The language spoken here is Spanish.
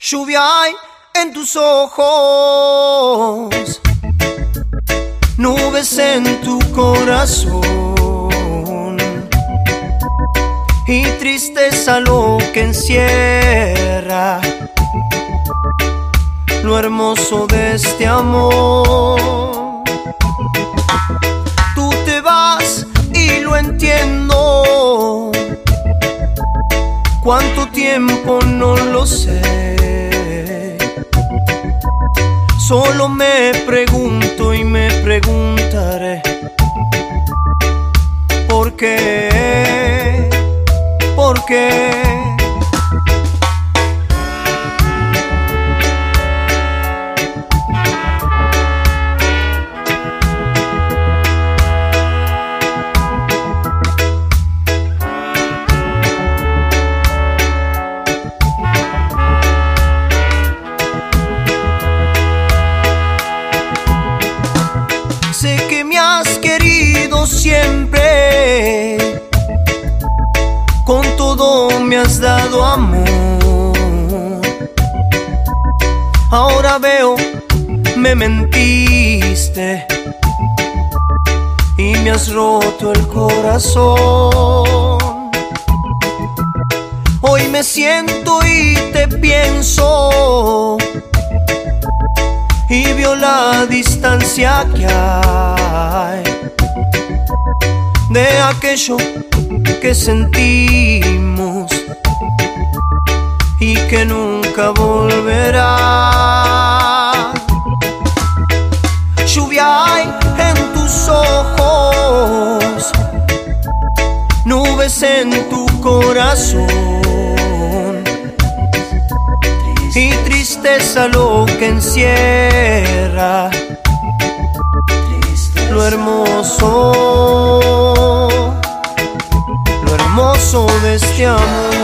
Lluvia hay en tus ojos, nubes en tu corazón y tristeza lo que encierra lo hermoso de este amor. Tú te vas y lo entiendo. ¿Cuánto tiempo no lo sé? Solo me pregunto y me preguntaré ¿Por qué? ¿Por qué? Has dado amor. Ahora veo, me mentiste y me has roto el corazón. Hoy me siento y te pienso y veo la distancia que hay de aquello que sentimos y que nunca volverá. Lluvia hay en tus ojos, nubes en tu corazón y tristeza lo que encierra lo hermoso, lo hermoso de este amor.